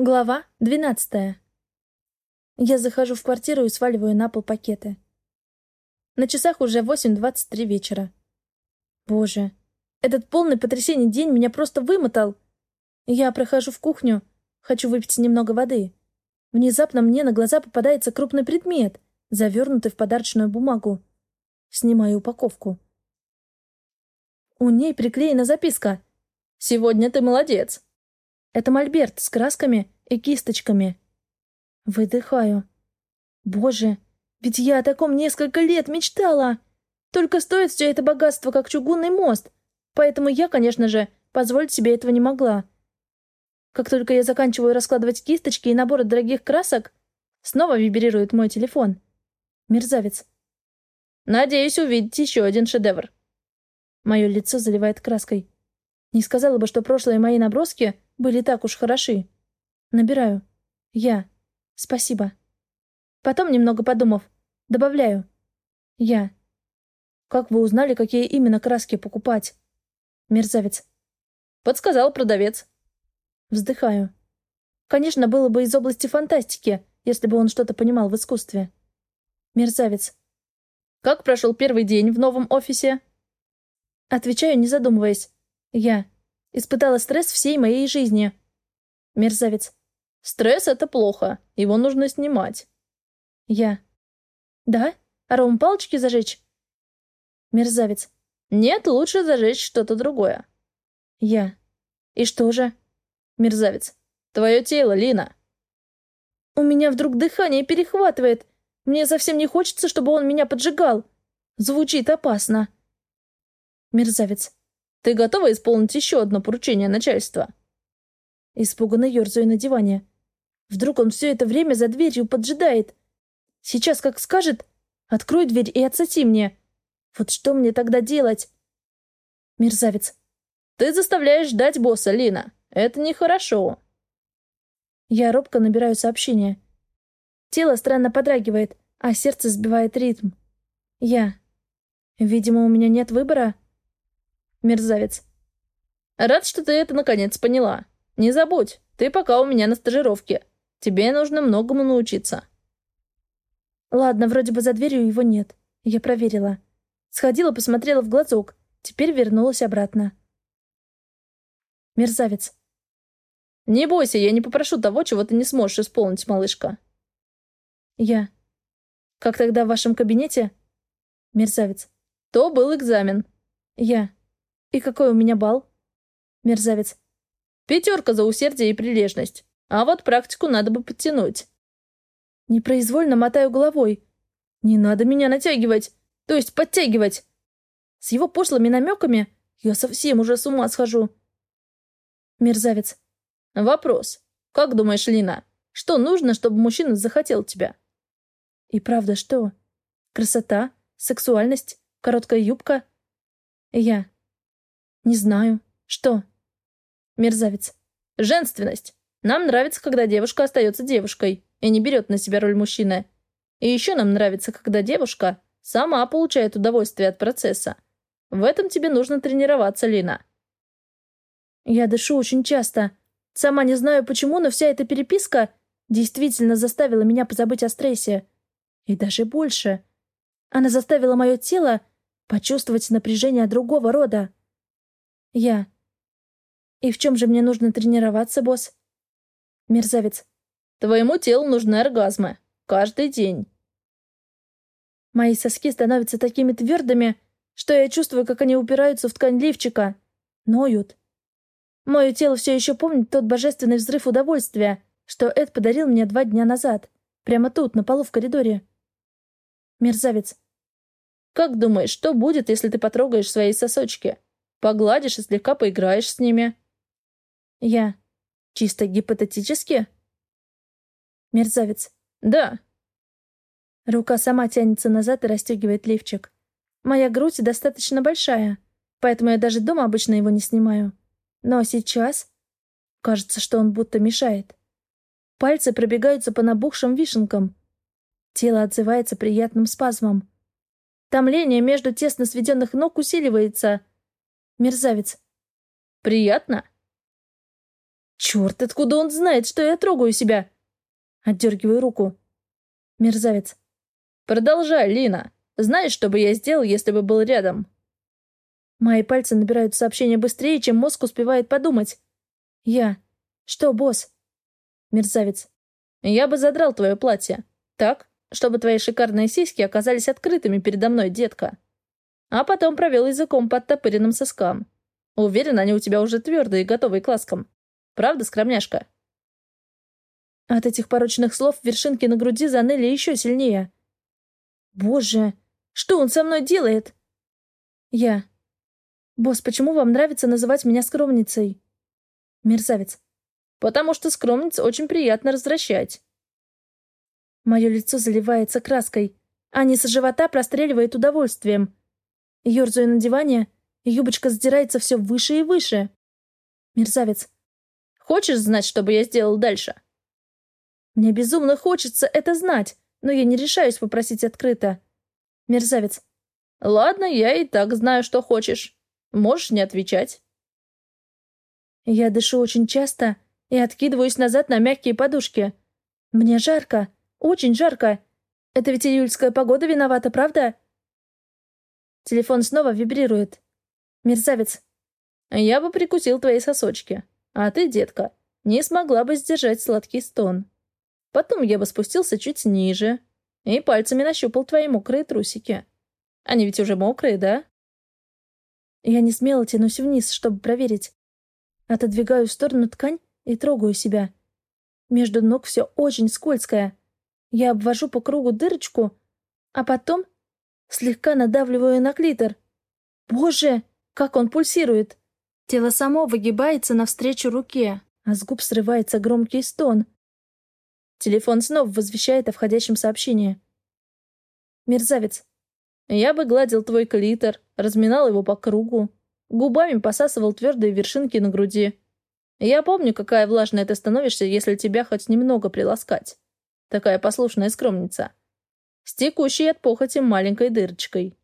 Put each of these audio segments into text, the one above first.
Глава двенадцатая. Я захожу в квартиру и сваливаю на пол пакеты. На часах уже 8.23 вечера. Боже, этот полный потрясений день меня просто вымотал. Я прохожу в кухню, хочу выпить немного воды. Внезапно мне на глаза попадается крупный предмет, завернутый в подарочную бумагу. Снимаю упаковку. У ней приклеена записка. «Сегодня ты молодец. Это мольберт с красками и кисточками. Выдыхаю. Боже, ведь я о таком несколько лет мечтала. Только стоит все это богатство, как чугунный мост. Поэтому я, конечно же, позволить себе этого не могла. Как только я заканчиваю раскладывать кисточки и наборы дорогих красок, снова вибрирует мой телефон. Мерзавец. Надеюсь увидеть еще один шедевр. Мое лицо заливает краской. Не сказала бы, что прошлые мои наброски были так уж хороши. Набираю. Я. Спасибо. Потом, немного подумав, добавляю. Я. Как вы узнали, какие именно краски покупать? Мерзавец. Подсказал продавец. Вздыхаю. Конечно, было бы из области фантастики, если бы он что-то понимал в искусстве. Мерзавец. Как прошел первый день в новом офисе? Отвечаю, не задумываясь. Я. Испытала стресс всей моей жизни. Мерзавец. Стресс — это плохо. Его нужно снимать. Я. Да? Аром палочки зажечь? Мерзавец. Нет, лучше зажечь что-то другое. Я. И что же? Мерзавец. Твое тело, Лина. У меня вдруг дыхание перехватывает. Мне совсем не хочется, чтобы он меня поджигал. Звучит опасно. Мерзавец. Ты готова исполнить еще одно поручение начальства?» Испуганно ерзаю на диване. Вдруг он все это время за дверью поджидает. Сейчас как скажет «Открой дверь и отсоси мне». Вот что мне тогда делать? Мерзавец. «Ты заставляешь ждать босса, Лина. Это нехорошо». Я робко набираю сообщение. Тело странно подрагивает, а сердце сбивает ритм. Я. Видимо, у меня нет выбора. Мерзавец. Рад, что ты это наконец поняла. Не забудь, ты пока у меня на стажировке. Тебе нужно многому научиться. Ладно, вроде бы за дверью его нет. Я проверила. Сходила, посмотрела в глазок. Теперь вернулась обратно. Мерзавец. Не бойся, я не попрошу того, чего ты не сможешь исполнить, малышка. Я. Как тогда в вашем кабинете? Мерзавец. То был экзамен. Я. И какой у меня бал? Мерзавец. Пятерка за усердие и прилежность. А вот практику надо бы подтянуть. Непроизвольно мотаю головой. Не надо меня натягивать, то есть подтягивать. С его пошлыми намеками я совсем уже с ума схожу. Мерзавец. Вопрос. Как думаешь, Лина, что нужно, чтобы мужчина захотел тебя? И правда, что? Красота? Сексуальность? Короткая юбка? Я. Не знаю. Что? Мерзавец. Женственность. Нам нравится, когда девушка остается девушкой и не берет на себя роль мужчины. И еще нам нравится, когда девушка сама получает удовольствие от процесса. В этом тебе нужно тренироваться, Лина. Я дышу очень часто. Сама не знаю почему, но вся эта переписка действительно заставила меня позабыть о стрессе. И даже больше. Она заставила мое тело почувствовать напряжение другого рода. Я. И в чем же мне нужно тренироваться, босс? Мерзавец. Твоему телу нужны оргазмы. Каждый день. Мои соски становятся такими твердыми, что я чувствую, как они упираются в ткань лифчика. Ноют. Мое тело все еще помнит тот божественный взрыв удовольствия, что Эд подарил мне два дня назад. Прямо тут, на полу в коридоре. Мерзавец. Как думаешь, что будет, если ты потрогаешь свои сосочки? Погладишь и слегка поиграешь с ними. Я. Чисто гипотетически? Мерзавец. Да. Рука сама тянется назад и расстегивает лифчик. Моя грудь достаточно большая, поэтому я даже дома обычно его не снимаю. Но сейчас... Кажется, что он будто мешает. Пальцы пробегаются по набухшим вишенкам. Тело отзывается приятным спазмом. Томление между тесно сведенных ног усиливается, Мерзавец. Приятно? Черт, откуда он знает, что я трогаю себя? Отдергиваю руку. Мерзавец. Продолжай, Лина. Знаешь, что бы я сделал, если бы был рядом? Мои пальцы набирают сообщение быстрее, чем мозг успевает подумать. Я. Что, босс? Мерзавец. Я бы задрал твое платье. Так, чтобы твои шикарные сиськи оказались открытыми передо мной, детка. А потом провел языком под топыренным соскам. Уверен, они у тебя уже твердые и готовые к ласкам. Правда, скромняшка?» От этих порочных слов вершинки на груди заныли еще сильнее. «Боже, что он со мной делает?» «Я. Босс, почему вам нравится называть меня скромницей?» «Мерзавец. Потому что скромниц очень приятно развращать». Мое лицо заливается краской, а низ живота простреливает удовольствием. Ёрзаю на диване, юбочка сдирается все выше и выше. Мерзавец. Хочешь знать, что бы я сделал дальше?» Мне безумно хочется это знать, но я не решаюсь попросить открыто. Мерзавец. Ладно, я и так знаю, что хочешь. Можешь не отвечать. Я дышу очень часто и откидываюсь назад на мягкие подушки. Мне жарко, очень жарко. Это ведь июльская погода виновата, правда? Телефон снова вибрирует. Мерзавец. Я бы прикусил твои сосочки. А ты, детка, не смогла бы сдержать сладкий стон. Потом я бы спустился чуть ниже и пальцами нащупал твои мокрые трусики. Они ведь уже мокрые, да? Я не смело тянусь вниз, чтобы проверить. Отодвигаю в сторону ткань и трогаю себя. Между ног все очень скользкое. Я обвожу по кругу дырочку, а потом слегка надавливаю на клитор. Боже, как он пульсирует! Тело само выгибается навстречу руке, а с губ срывается громкий стон. Телефон снова возвещает о входящем сообщении. Мерзавец. Я бы гладил твой клитор, разминал его по кругу, губами посасывал твердые вершинки на груди. Я помню, какая влажная ты становишься, если тебя хоть немного приласкать. Такая послушная скромница. С текущей от похоти маленькой дырочкой.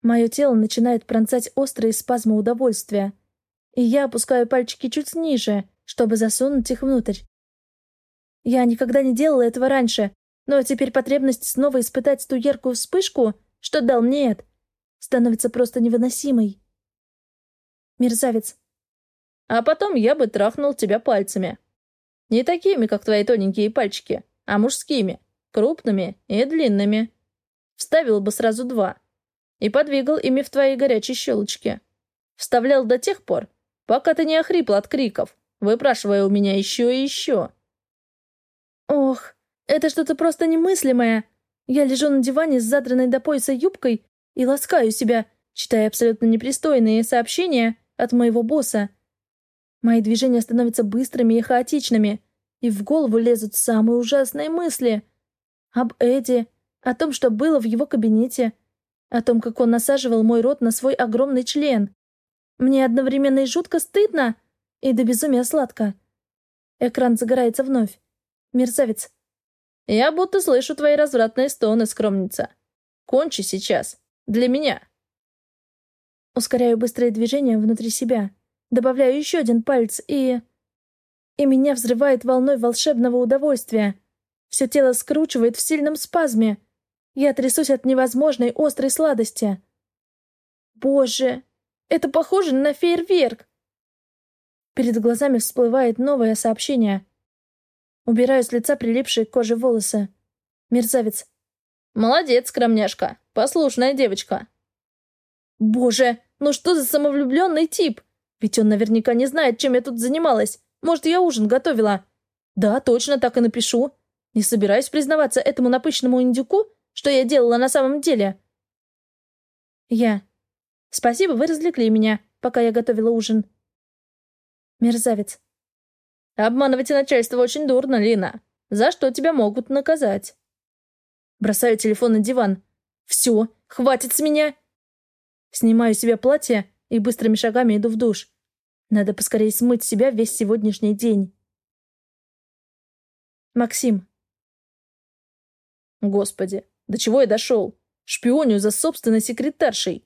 Мое тело начинает пронзать острые спазмы удовольствия, и я опускаю пальчики чуть ниже, чтобы засунуть их внутрь. Я никогда не делала этого раньше, но теперь потребность снова испытать ту яркую вспышку, что дал мне Эд, становится просто невыносимой. Мерзавец. А потом я бы трахнул тебя пальцами. Не такими, как твои тоненькие пальчики, а мужскими, крупными и длинными. Вставил бы сразу два и подвигал ими в твои горячие щелочки. Вставлял до тех пор, пока ты не охрипла от криков, выпрашивая у меня еще и еще. Ох, это что-то просто немыслимое. Я лежу на диване с задранной до пояса юбкой и ласкаю себя, читая абсолютно непристойные сообщения от моего босса. Мои движения становятся быстрыми и хаотичными, и в голову лезут самые ужасные мысли. Об Эдди, о том, что было в его кабинете, о том, как он насаживал мой рот на свой огромный член. Мне одновременно и жутко стыдно, и до безумия сладко. Экран загорается вновь. Мерзавец. Я будто слышу твои развратные стоны, скромница. Кончи сейчас. Для меня. Ускоряю быстрые движения внутри себя. Добавляю еще один палец и... И меня взрывает волной волшебного удовольствия. Все тело скручивает в сильном спазме. Я трясусь от невозможной острой сладости. Боже, это похоже на фейерверк. Перед глазами всплывает новое сообщение. Убираю с лица прилипшие к коже волосы. Мерзавец. Молодец, скромняшка. Послушная девочка. Боже, ну что за самовлюбленный тип? Ведь он наверняка не знает, чем я тут занималась. Может, я ужин готовила. Да, точно так и напишу. Не собираюсь признаваться этому напыщенному индюку, что я делала на самом деле? Я. Спасибо, вы развлекли меня, пока я готовила ужин. Мерзавец. Обманывать начальство очень дурно, Лина. За что тебя могут наказать? Бросаю телефон на диван. Все, хватит с меня. Снимаю себе платье и быстрыми шагами иду в душ. Надо поскорее смыть себя весь сегодняшний день. Максим. Господи, до чего я дошел? Шпионю за собственной секретаршей.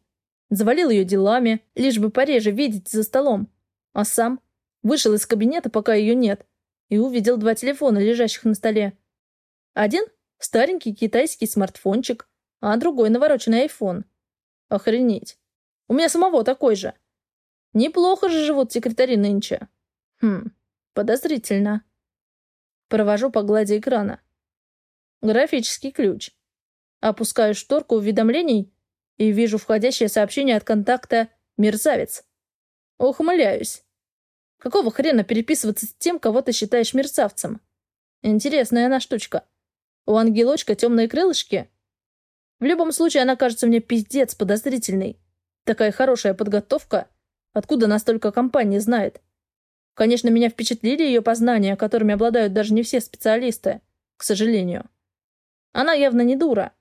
Завалил ее делами, лишь бы пореже видеть за столом. А сам Вышел из кабинета, пока ее нет, и увидел два телефона, лежащих на столе. Один — старенький китайский смартфончик, а другой — навороченный айфон. Охренеть. У меня самого такой же. Неплохо же живут секретари нынче. Хм, подозрительно. Провожу по глади экрана. Графический ключ. Опускаю шторку уведомлений и вижу входящее сообщение от контакта «Мерзавец». Ухмыляюсь. Какого хрена переписываться с тем, кого ты считаешь мерзавцем? Интересная она штучка. У ангелочка темные крылышки. В любом случае, она кажется мне пиздец подозрительной. Такая хорошая подготовка. Откуда настолько компания знает? Конечно, меня впечатлили ее познания, которыми обладают даже не все специалисты, к сожалению. Она явно не дура.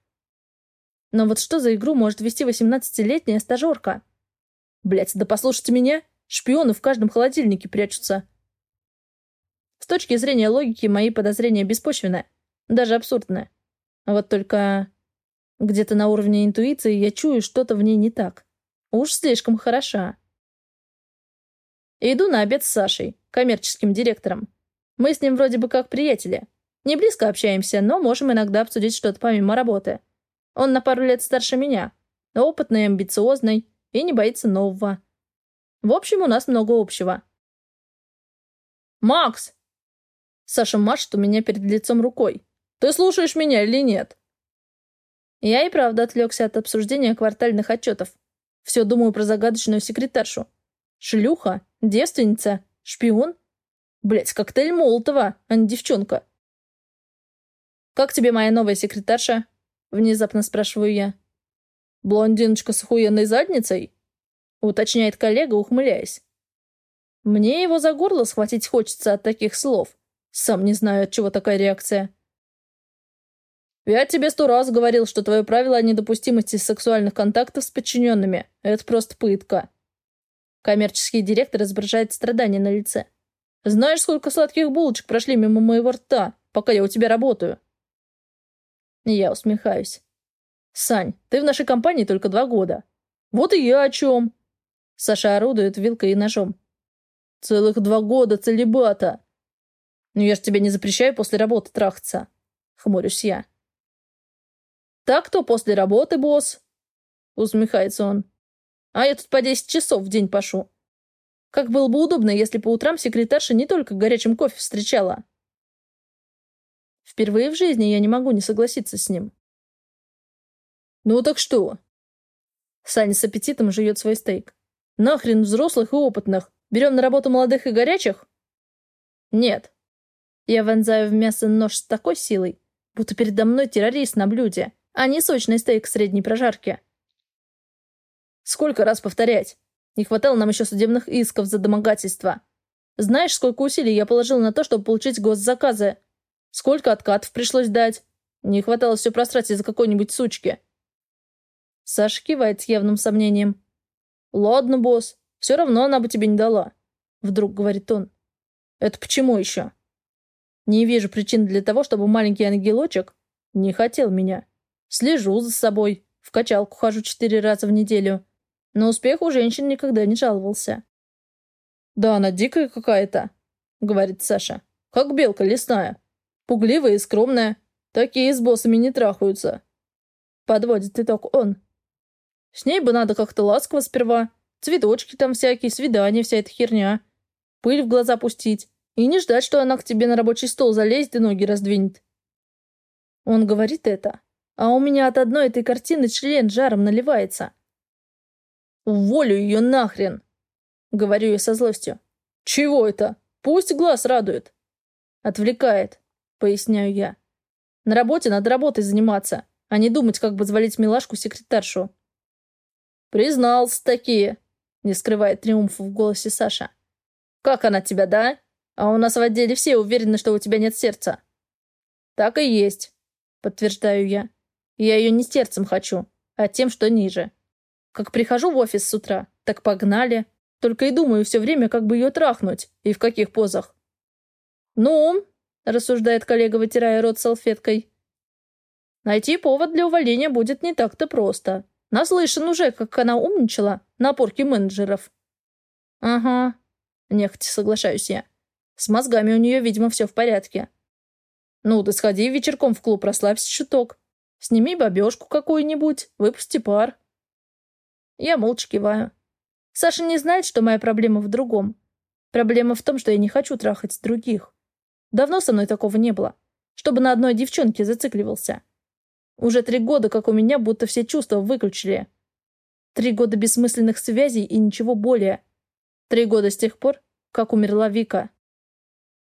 Но вот что за игру может вести 18-летняя стажерка? Блять, да послушайте меня, шпионы в каждом холодильнике прячутся. С точки зрения логики, мои подозрения беспочвенны, даже абсурдны. Вот только где-то на уровне интуиции я чую, что-то в ней не так. Уж слишком хороша. Иду на обед с Сашей, коммерческим директором. Мы с ним вроде бы как приятели. Не близко общаемся, но можем иногда обсудить что-то помимо работы. Он на пару лет старше меня, опытный, амбициозный и не боится нового. В общем, у нас много общего. «Макс!» Саша машет у меня перед лицом рукой. «Ты слушаешь меня или нет?» Я и правда отвлекся от обсуждения квартальных отчетов. Все думаю про загадочную секретаршу. Шлюха, девственница, шпион. Блять, коктейль Молотова, а не девчонка. «Как тебе моя новая секретарша?» — внезапно спрашиваю я. «Блондиночка с охуенной задницей?» — уточняет коллега, ухмыляясь. Мне его за горло схватить хочется от таких слов. Сам не знаю, от чего такая реакция. «Я тебе сто раз говорил, что твое правило о недопустимости сексуальных контактов с подчиненными — это просто пытка». Коммерческий директор изображает страдания на лице. «Знаешь, сколько сладких булочек прошли мимо моего рта, пока я у тебя работаю?» Я усмехаюсь. «Сань, ты в нашей компании только два года. Вот и я о чем!» Саша орудует вилкой и ножом. «Целых два года целебата!» «Ну я ж тебе не запрещаю после работы трахаться!» Хмурюсь я. «Так кто после работы, босс?» Усмехается он. «А я тут по десять часов в день пошу. Как было бы удобно, если по утрам секретарша не только горячим кофе встречала, Впервые в жизни я не могу не согласиться с ним. «Ну так что?» Саня с аппетитом жует свой стейк. «Нахрен взрослых и опытных? Берем на работу молодых и горячих?» «Нет». Я вонзаю в мясо нож с такой силой, будто передо мной террорист на блюде, а не сочный стейк средней прожарки. Сколько раз повторять? Не хватало нам еще судебных исков за домогательство. Знаешь, сколько усилий я положил на то, чтобы получить госзаказы, Сколько откатов пришлось дать? Не хватало все просрать из-за какой-нибудь сучки. Саша кивает с явным сомнением. «Ладно, босс, все равно она бы тебе не дала», — вдруг говорит он. «Это почему еще?» «Не вижу причин для того, чтобы маленький ангелочек не хотел меня. Слежу за собой, в качалку хожу четыре раза в неделю. На успех у женщин никогда не жаловался». «Да она дикая какая-то», — говорит Саша. «Как белка лесная. Пугливая и скромная. Такие с боссами не трахаются. Подводит итог он. С ней бы надо как-то ласково сперва. Цветочки там всякие, свидания, вся эта херня. Пыль в глаза пустить. И не ждать, что она к тебе на рабочий стол залезет и ноги раздвинет. Он говорит это, а у меня от одной этой картины член жаром наливается. «Уволю ее нахрен!» — говорю я со злостью. «Чего это? Пусть глаз радует!» Отвлекает поясняю я. На работе надо работой заниматься, а не думать, как бы звалить милашку-секретаршу. Признался такие, не скрывает триумфа в голосе Саша. Как она тебя, да? А у нас в отделе все уверены, что у тебя нет сердца. Так и есть, подтверждаю я. Я ее не сердцем хочу, а тем, что ниже. Как прихожу в офис с утра, так погнали. Только и думаю все время, как бы ее трахнуть и в каких позах. Ну, — рассуждает коллега, вытирая рот салфеткой. «Найти повод для увольнения будет не так-то просто. Наслышан уже, как она умничала на порке менеджеров». «Ага. Нехотя соглашаюсь я. С мозгами у нее, видимо, все в порядке. Ну, ты сходи вечерком в клуб, расслабься чуток. Сними бабешку какую-нибудь, выпусти пар. Я молча киваю. Саша не знает, что моя проблема в другом. Проблема в том, что я не хочу трахать других. Давно со мной такого не было. Чтобы на одной девчонке зацикливался. Уже три года, как у меня, будто все чувства выключили. Три года бессмысленных связей и ничего более. Три года с тех пор, как умерла Вика.